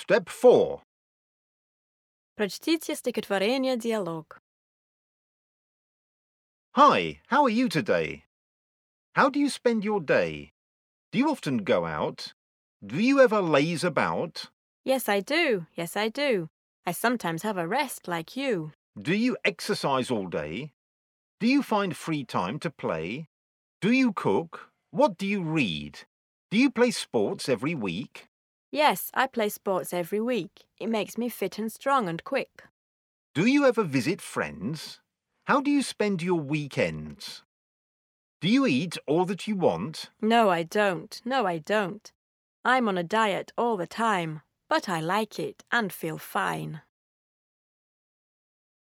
Step 4. Прочтите стихотворение диалог. Hi, how are you today? How do you spend your day? Do you often go out? Do you ever laze about? Yes, I do. Yes, I do. I sometimes have a rest like you. Do you exercise all day? Do you find free time to play? Do you cook? What do you read? Do you play sports every week? Yes, I play sports every week. It makes me fit and strong and quick. Do you ever visit friends? How do you spend your weekends? Do you eat all that you want? No, I don't. No, I don't. I'm on a diet all the time, but I like it and feel fine.